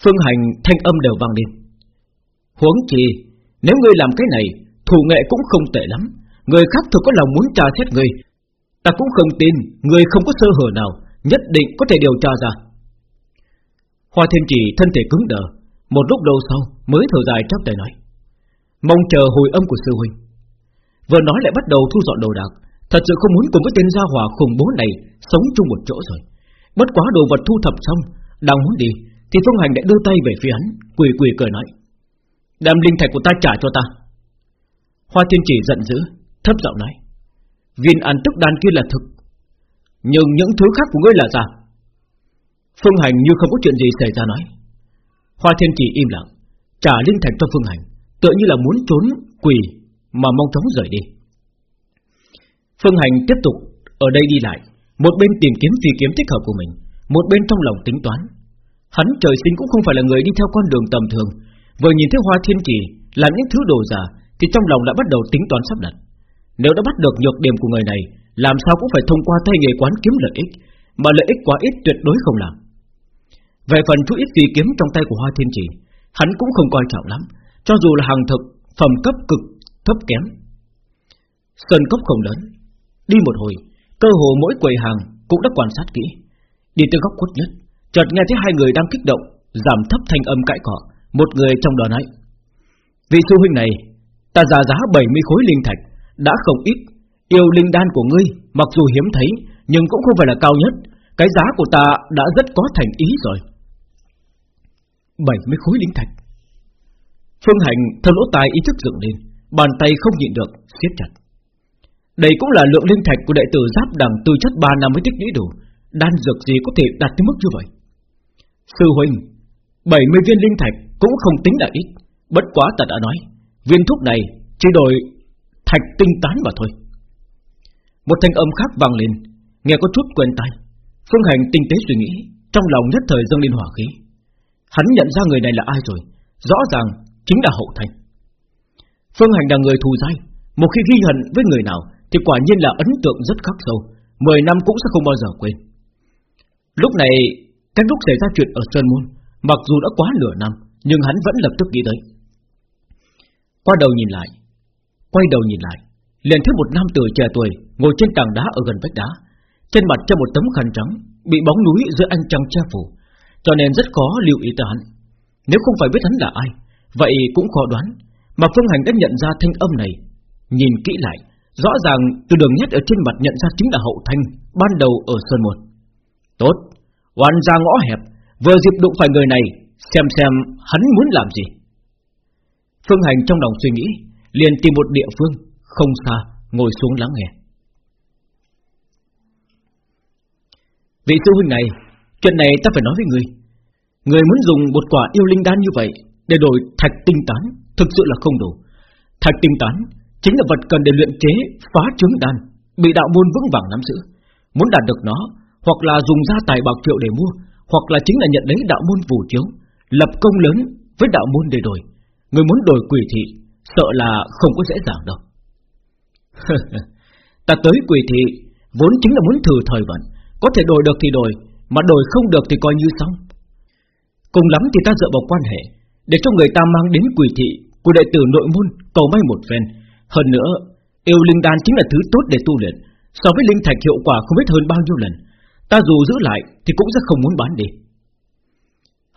Phương Hành thanh âm đều vang lên. Huống chi, Nếu ngươi làm cái này, Thủ nghệ cũng không tệ lắm. Người khác thực có lòng muốn tra xét ngươi. Ta cũng không tin Người không có sơ hở nào, Nhất định có thể điều tra ra. Hoa Thiên Chỉ thân thể cứng đờ, Một lúc lâu sau mới thở dài chắp tay nói, Mong chờ hồi âm của sư huynh. Vừa nói lại bắt đầu thu dọn đồ đạc, Thật sự không muốn cùng với tên gia hỏa khủng bố này Sống chung một chỗ rồi. Bất quá đồ vật thu thập xong, Đang muốn đi, Thì Phương Hành đã đưa tay về phía hắn, Quỳ quỳ cười nói, Đem linh thạch của ta trả cho ta. Hoa thiên chỉ giận dữ, Thấp giọng nói, Viên ăn tức đan kia là thực, Nhưng những thứ khác của ngươi là giả Phương Hành như không có chuyện gì xảy ra nói Hoa thiên chỉ im lặng Trả linh thạch cho Phương Hành Tựa như là muốn trốn quỳ Mà mong chóng rời đi Phương Hành tiếp tục ở đây đi lại, một bên tìm kiếm phi kiếm thích hợp của mình, một bên trong lòng tính toán. Hắn trời sinh cũng không phải là người đi theo con đường tầm thường, vừa nhìn thấy hoa thiên Chỉ là những thứ đồ giả, thì trong lòng đã bắt đầu tính toán sắp đặt. Nếu đã bắt được nhược điểm của người này, làm sao cũng phải thông qua tay nghề quán kiếm lợi ích, mà lợi ích quá ít tuyệt đối không làm. Về phần chút ít phi kiếm trong tay của hoa thiên Chỉ hắn cũng không coi trọng lắm, cho dù là hàng thực, phẩm cấp cực thấp kém. Sơn cốc không lớn, Đi một hồi Cơ hồ mỗi quầy hàng cũng đã quan sát kỹ Đi tới góc khuất nhất Chợt nghe thấy hai người đang kích động Giảm thấp thanh âm cãi cọ Một người trong đó nói Vị sư huynh này Ta giá giá 70 khối linh thạch Đã không ít Yêu linh đan của ngươi Mặc dù hiếm thấy Nhưng cũng không phải là cao nhất cái giá của ta đã rất có thành ý rồi. 70 khối linh thạch. Phương Hành theo lỗ tai ý thức dựng lên, Bàn tay không nhịn được, siết chặt. Đây cũng là lượng linh thạch của đệ tử giáp đẳng tư chất 3 năm mới tích lũy đủ, Đan dược gì có thể đạt tới mức như vậy? Sư huynh 70 viên linh thạch cũng không tính là ít, Bất quá ta đã nói, Viên thuốc này chỉ đổi thạch tinh tán mà thôi. Một thanh âm khác vang lên, Nghe có chút quen tai. Phương Hành tinh tế suy nghĩ, Trong lòng nhất thời dâng lên hỏa khí. Hắn nhận ra người này là ai rồi? Rõ ràng chính là hậu thành Phương Hành là người thù dai, Một khi ghi hận với người nào Thì quả nhiên là ấn tượng rất khắc sâu, Mười năm cũng sẽ không bao giờ quên. Lúc này, Cách lúc xảy ra chuyện ở Sơn Môn, Mặc dù đã quá nửa năm, Nhưng hắn vẫn lập tức nghĩ tới. Qua đầu nhìn lại, Quay đầu nhìn lại, Liền thấy một nam tử trẻ tuổi Ngồi trên tảng đá ở gần vách đá. Trên mặt cho một tấm khăn trắng, Bị bóng núi dưới ánh trăng che phủ, Cho nên rất khó lưu ý tới hắn. Nếu không phải biết hắn là ai, Vậy cũng khó đoán, Mà Phương Hành đã nhận ra thanh âm này. Nhìn kỹ lại, Rõ ràng từ đường nét ở trên mặt nhận ra chính là hậu thanh Ban đầu ở Sơn một Tốt, Oan ra ngõ hẹp, Vừa dịp đụng phải người này, Xem xem hắn muốn làm gì. Phương Hành trong lòng suy nghĩ, liền tìm một địa phương, Không xa, ngồi xuống lắng nghe. Vị sư huynh này, Chuyện này ta phải nói với người. Người muốn dùng một quả yêu linh đan như vậy Để đổi thạch tinh tán, Thực sự là không đủ. Thạch tinh tán chính là vật cần để luyện chế, Phá trứng đan, Bị đạo môn vững vàng nắm giữ. Muốn đạt được nó, Hoặc là dùng gia tài bạc triệu để mua, Hoặc là chính là nhận lấy đạo môn phù chiếu, Lập công lớn với đạo môn để đổi. Người muốn đổi quỷ thị, Sợ là không có dễ dàng đâu. Ta tới quỷ thị Vốn chính là muốn thử thời vận. Có thể đổi được thì đổi, Mà đổi không được thì coi như xong. Cùng lắm thì ta dựa vào quan hệ, Để cho người ta mang đến quỷ thị, Của đệ tử nội môn, cầu may một phen. Hơn nữa, Yêu linh đan chính là thứ tốt để tu luyện, So với linh thạch hiệu quả không biết hơn bao nhiêu lần. Ta dù giữ lại thì cũng rất không muốn bán đi.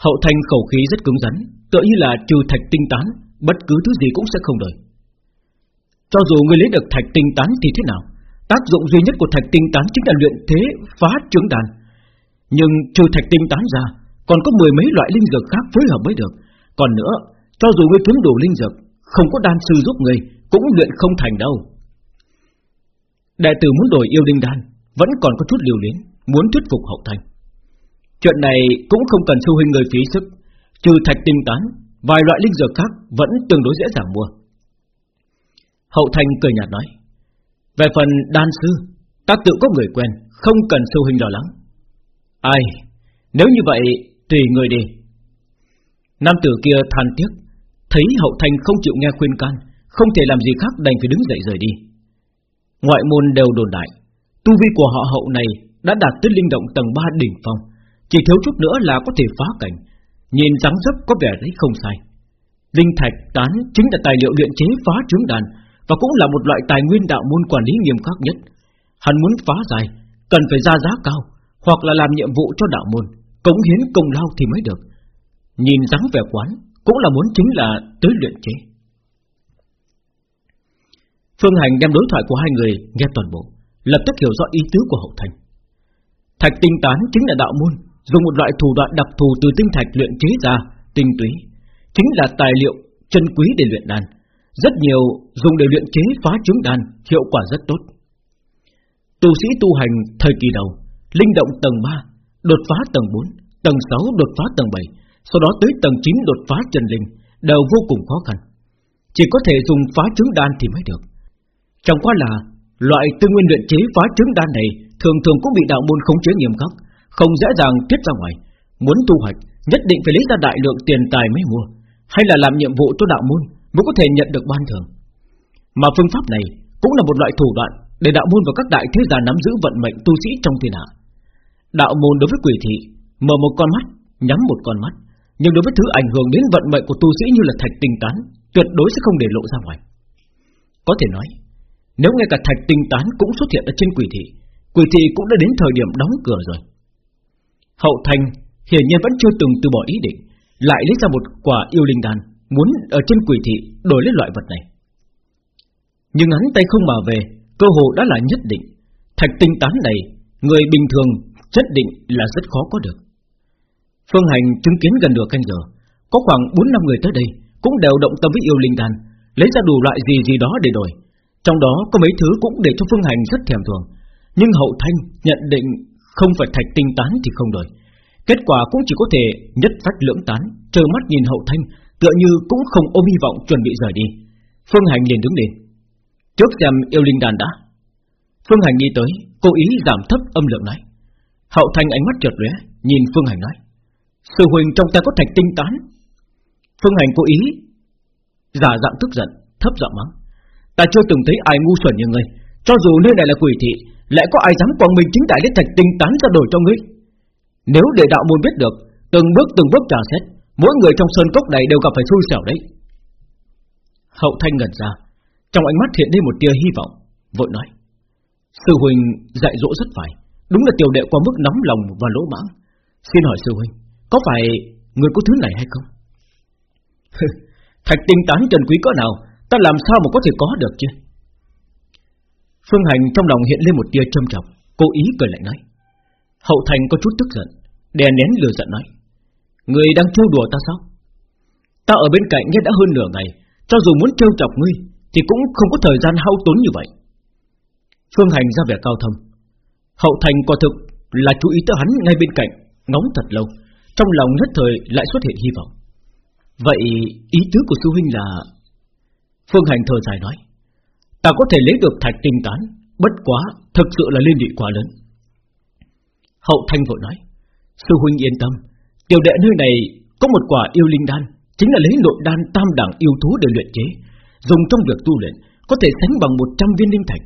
Hậu thành khẩu khí rất cứng rắn, Tựa như là trừ thạch tinh tán, Bất cứ thứ gì cũng sẽ không đời. Cho dù người lấy được thạch tinh tán thì thế nào? Tác dụng duy nhất của thạch tinh tán Chính là luyện thế phá trướng đàn Nhưng trừ thạch tinh tán ra, Còn có mười mấy loại linh dược khác phối hợp mới được. Còn nữa, Cho dù ngươi kiếm đủ linh dược, Không có đan sư giúp người Cũng luyện không thành đâu. Đại tử muốn đổi yêu linh đan, Vẫn còn có chút liều luyến Muốn thuyết phục hậu thành. Chuyện này cũng không cần sư huynh người phí sức, Trừ thạch tinh tán, Vài loại linh dược khác vẫn tương đối dễ dàng mua. Hậu thành cười nhạt nói về phần đan sư, Ta tự có người quen, Không cần sư huynh lo lắng. Ai, Nếu như vậy, tùy người đi. Nam tử kia than tiếc, Thấy hậu thành không chịu nghe khuyên can, Không thể làm gì khác đành phải đứng dậy rời đi. Ngoại môn đều đồn đại, Tu vi của họ hậu này Đã đạt tới linh động tầng 3 đỉnh phong, Chỉ thiếu chút nữa là có thể phá cảnh, Nhìn dáng dấp có vẻ đấy không sai. Linh thạch tán chính là tài liệu luyện chế phá trướng đàn và cũng là một loại tài nguyên đạo môn quản lý nghiêm khắc nhất. Hắn muốn phá giải Cần phải ra giá cao Hoặc là làm nhiệm vụ cho đạo môn Cống hiến công lao thì mới được. Nhìn dáng vẻ quán Cũng là muốn chính là tới luyện chế. Phương Hành đem đối thoại của hai người nghe toàn bộ Lập tức hiểu rõ ý tứ của hậu thành. Thạch tinh tán chính là đạo môn dùng một loại thủ đoạn đặc thù từ tinh thạch luyện chế ra, tinh túy, chính là tài liệu chân quý để luyện đan. Rất nhiều dùng để luyện chế phá trứng đan, hiệu quả rất tốt. Tu sĩ tu hành thời kỳ đầu, linh động tầng 3, đột phá tầng 4, tầng 6 đột phá tầng 7, sau đó tới tầng 9 đột phá chân linh, đều vô cùng khó khăn. Chỉ có thể dùng phá trứng đan thì mới được. Chẳng qua là loại tư nguyên luyện chế phá trứng đan này thường thường cũng bị đạo môn khống chế nghiêm khắc, không dễ dàng tiết ra ngoài Muốn tu hoạch Nhất định phải lấy ra đại lượng tiền tài mới mua Hay là làm nhiệm vụ cho đạo môn Mới có thể nhận được ban thưởng. Mà phương pháp này cũng là một loại thủ đoạn Để đạo môn và các đại thế gia nắm giữ vận mệnh tu sĩ trong thiên hạ. Đạo môn đối với quỷ thị Mở một con mắt, nhắm một con mắt Nhưng đối với thứ ảnh hưởng đến vận mệnh của tu sĩ như là thạch tinh tán Tuyệt đối sẽ không để lộ ra ngoài. Có thể nói Nếu ngay cả thạch tinh tán cũng xuất hiện ở trên quỷ thị Quỷ thị cũng đã đến thời điểm đóng cửa rồi. Hậu Thành hiển nhiên vẫn chưa từng từ bỏ ý định, Lại lấy ra một quả yêu linh đan. Muốn ở trên quỷ thị đổi lấy loại vật này. Nhưng hắn tay không mà về Cơ hồ đã là nhất định. Thạch tinh tán này, Người bình thường chất định là rất khó có được. Phương Hành chứng kiến gần nửa canh giờ, Có khoảng 4 năm người tới đây Cũng đều động tâm với yêu linh đan, Lấy ra đủ loại gì gì đó để đổi. Trong đó có mấy thứ cũng để cho Phương Hành rất thèm thuồng, Nhưng hậu thanh nhận định Không phải thạch tinh tán thì không đổi. Kết quả cũng chỉ có thể nhất phách lưỡng tán, Trơ mắt nhìn hậu thanh Tựa như cũng không ôm hy vọng chuẩn bị rời đi. Phương Hành liền đứng lên. Trước xem yêu linh đàn đã. Phương Hành đi tới, Cố ý giảm thấp âm lượng nói Hậu thanh ánh mắt chợt lóe, Nhìn Phương Hành nói, Sư huynh trong tay có thạch tinh tán. Phương Hành cố ý Giả dạng tức giận, Thấp giọng mắng, Ta chưa từng thấy ai ngu xuẩn như ngươi. Cho dù nơi này là quỷ thị Lại có ai dám quang minh chính đại lấy thạch tinh tán ra đổi cho ngươi? Nếu để đạo môn biết được, Từng bước từng bước trả xét Mỗi người trong sơn cốc này đều gặp phải xui xẻo đấy. Hậu thanh ngẩn ra, Trong ánh mắt hiện lên một tia hy vọng, Vội nói, Sư huynh dạy dỗ rất phải, Đúng là tiểu đệ qua mức nóng lòng và lỗ mãng. Xin hỏi sư huynh, Có phải người có thứ này hay không? Thạch tinh tán trần quý cỡ nào, Ta làm sao mà có thể có được chứ? Phương Hành trong lòng hiện lên một tia trầm trọng, Cố ý cười lại nói. Hậu Thành có chút tức giận, Đè nén lừa giận nói Người đang trêu đùa ta sao? Ta ở bên cạnh nghe đã hơn nửa ngày, Cho dù muốn trêu chọc ngươi, Thì cũng không có thời gian hao tốn như vậy. Phương Hành ra vẻ cao thâm. Hậu Thành quả thực là chú ý tới hắn ngay bên cạnh, Ngóng thật lâu, Trong lòng nhất thời lại xuất hiện hy vọng. Vậy ý tứ của sư huynh là? Phương Hành thờ dài nói. Ta có thể lấy được thạch tinh tán, Bất quá thực sự là liên lụy quá lớn. Hậu Thanh vội nói. Sư huynh yên tâm Tiểu đệ nơi này có một quả yêu linh đan, Chính là lấy nội đan tam đẳng yêu thú để luyện chế. Dùng trong việc tu luyện, Có thể sánh bằng 100 viên linh thạch.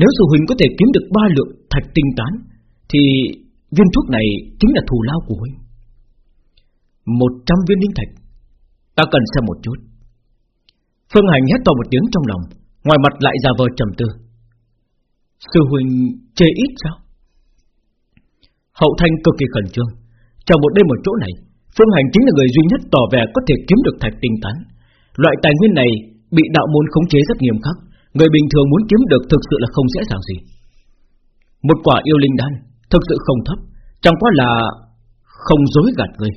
Nếu sư huynh có thể kiếm được ba lượng thạch tinh tán, Thì viên thuốc này chính là thù lao của huynh. 100 viên linh thạch? Ta cần xem một chút. Phương Hành hét to một tiếng trong lòng, Ngoài mặt lại ra vờ trầm tư. Sư huynh chê ít sao? Hậu thanh cực kỳ khẩn trương. Trong một đêm ở chỗ này, Phương Hành chính là người duy nhất tỏ vẻ có thể kiếm được thạch tinh tán Loại tài nguyên này Bị đạo môn khống chế rất nghiêm khắc, Người bình thường muốn kiếm được thực sự là không dễ dàng gì. Một quả yêu linh đan Thực sự không thấp, Chẳng qua là không dối gạt người.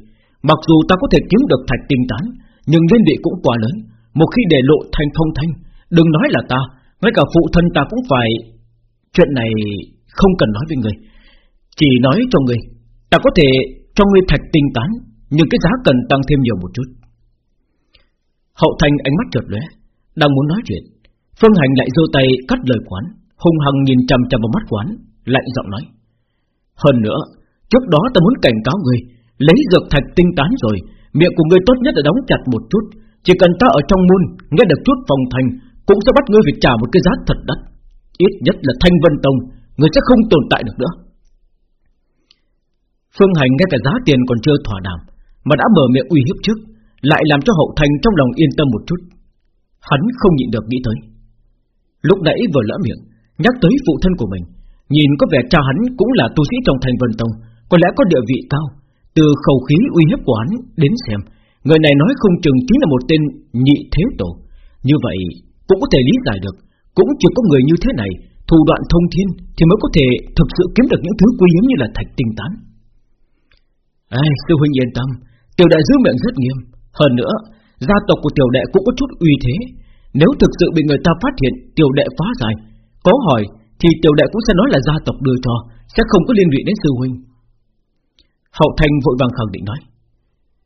Mặc dù ta có thể kiếm được thạch tinh tán Nhưng liên địa cũng quá lớn. Một khi để lộ thành thông thanh, Đừng nói là ta, Ngay cả phụ thân ta cũng phải. Chuyện này không cần nói với người. Chỉ nói cho người, Ta có thể cho ngươi thạch tinh tán, Nhưng cái giá cần tăng thêm nhiều một chút. Hậu thành ánh mắt chợt lóe, Đang muốn nói chuyện. Phương Hành lại giơ tay cắt lời quán, Hung hăng nhìn chằm chằm vào mắt quán, Lạnh giọng nói, Hơn nữa, Trước đó ta muốn cảnh cáo ngươi Lấy dược thạch tinh tán rồi, Miệng của ngươi tốt nhất là đóng chặt một chút, Chỉ cần ta ở trong môn, Nghe được chút phòng thành, Cũng sẽ bắt ngươi phải trả một cái giá thật đắt. Ít nhất là thanh vân tông Ngươi sẽ không tồn tại được nữa. Phương Hành ngay cả giá tiền còn chưa thỏa đàm, Mà đã mở miệng uy hiếp trước, Lại làm cho hậu thành trong lòng yên tâm một chút. Hắn không nhịn được nghĩ tới. Lúc nãy vừa lỡ miệng, Nhắc tới phụ thân của mình, Nhìn có vẻ cha hắn cũng là tu sĩ trong thành vân tông, Có lẽ có địa vị cao. Từ khẩu khí uy hiếp của hắn đến xem, Người này nói không chừng chính là một tên nhị thế tổ. Như vậy cũng có thể lý giải được, Cũng chỉ có người như thế này, Thủ đoạn thông thiên Thì mới có thể thực sự kiếm được những thứ quý hiếm như là thạch tinh tán. Ai, sư huynh yên tâm. Tiểu đệ giữ miệng rất nghiêm. Hơn nữa Gia tộc của tiểu đệ cũng có chút uy thế. Nếu thực sự bị người ta phát hiện Tiểu đệ phá giải Có hỏi thì tiểu đệ cũng sẽ nói là gia tộc đưa cho Sẽ không có liên lụy đến sư huynh. Hậu Thành vội vàng khẳng định nói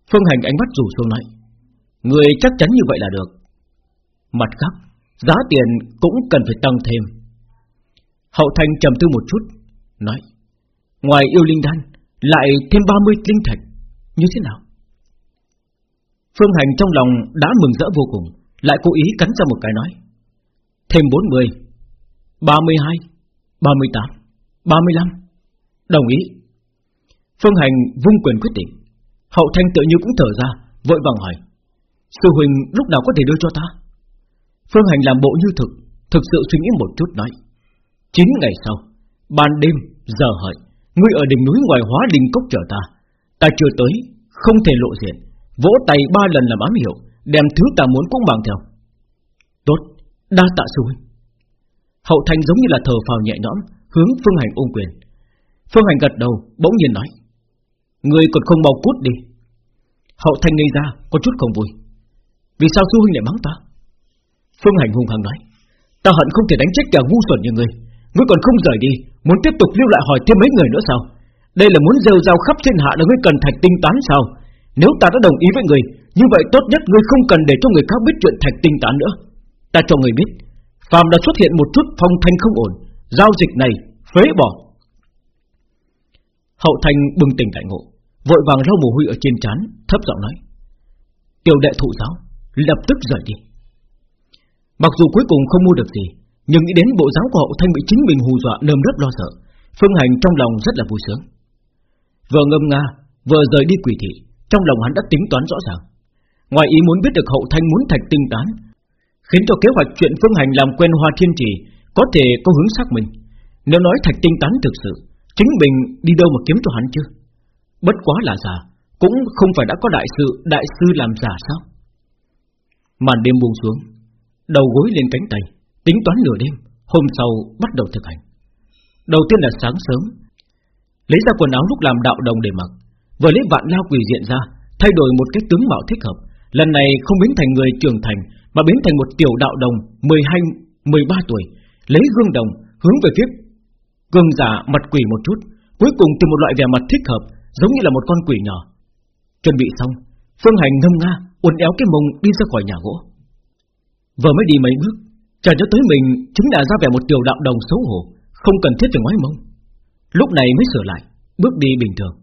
Phương Hành ánh mắt rủ xuống nói Người chắc chắn như vậy là được. Mặt khác Giá tiền cũng cần phải tăng thêm. Hậu Thành trầm tư một chút Nói Ngoài yêu linh đan lại thêm 30 linh thạch. Như thế nào? Phương Hành trong lòng đã mừng rỡ vô cùng Lại cố ý cắn ra một cái nói. Thêm 40 32 38 35 Đồng ý. Phương Hành vung quyền quyết định. Hậu Thanh tự như cũng thở ra Vội vàng hỏi. Sư Huỳnh lúc nào có thể đưa cho ta? Phương Hành làm bộ như thực Thực sự suy nghĩ một chút nói. Chín ngày sau Ban đêm, giờ hợi. Ngươi ở đỉnh núi ngoài hóa đình cốc chờ ta. Ta chưa tới, không thể lộ diện. Vỗ tay ba lần làm ám hiệu Đem thứ ta muốn cũng mang theo. Tốt, đa tạ sư huynh. Hậu thành giống như là thờ phào nhẹ nhõm Hướng Phương Hành ôm quyền. Phương Hành gật đầu bỗng nhiên nói Người còn không mau cút đi. Hậu thành ngây ra có chút không vui. Vì sao sư huynh lại mắng ta? Phương Hành hung hăng nói Ta hận không thể đánh chết cả ngu xuẩn như ngươi. Ngươi còn không rời đi, Muốn tiếp tục lưu lại hỏi thêm mấy người nữa sao? Đây là muốn rêu rao khắp thiên hạ là ngươi cần thạch tinh tán sao? Nếu ta đã đồng ý với ngươi, Như vậy tốt nhất ngươi không cần để cho người khác biết chuyện thạch tinh tán nữa. Ta cho người biết, phàm đã xuất hiện một chút phong thanh không ổn, Giao dịch này phế bỏ. Hậu thanh bừng tỉnh đại ngộ, Vội vàng lau mồ hôi ở trên trán, Thấp giọng nói, Tiểu đệ thụ giáo, Lập tức rời đi. Mặc dù cuối cùng không mua được gì nhưng nghĩ đến bộ dáng của hậu thanh bị chính mình hù dọa, nơm nớp lo sợ, Phương Hành trong lòng rất là vui sướng. Vừa ngâm nga Vừa rời đi quỷ thị, Trong lòng hắn đã tính toán rõ ràng. Ngoài ý muốn biết được hậu thanh muốn thạch tinh tán, Khiến cho kế hoạch chuyện Phương Hành làm quen Hoa Thiên Trì Có thể có hướng xác mình Nếu nói thạch tinh tán thực sự, Chính mình đi đâu mà kiếm cho hắn chứ? Bất quá là giả Cũng không phải đã có đại sự, Đại sư làm giả sao? Màn đêm buông xuống, Đầu gối lên cánh tay. Tính toán nửa đêm Hôm sau bắt đầu thực hành. Đầu tiên là sáng sớm Lấy ra quần áo lúc làm đạo đồng để mặc Vừa lấy vạn lao quỷ diện ra Thay đổi một cái tướng mạo thích hợp. Lần này không biến thành người trưởng thành Mà biến thành một tiểu đạo đồng 12, 13 tuổi Lấy gương đồng hướng về phía Gương giả mặt quỷ một chút Cuối cùng từ một loại vẻ mặt thích hợp Giống như là một con quỷ nhỏ. Chuẩn bị xong Phương Hành ngâm nga uốn éo cái mông đi ra khỏi nhà gỗ. Vừa mới đi mấy bước Chờ cho tới mình chính là ra vẻ một tiểu đạo đồng xấu hổ, Không cần thiết phải ngoái mông. Lúc này mới sửa lại, Bước đi bình thường.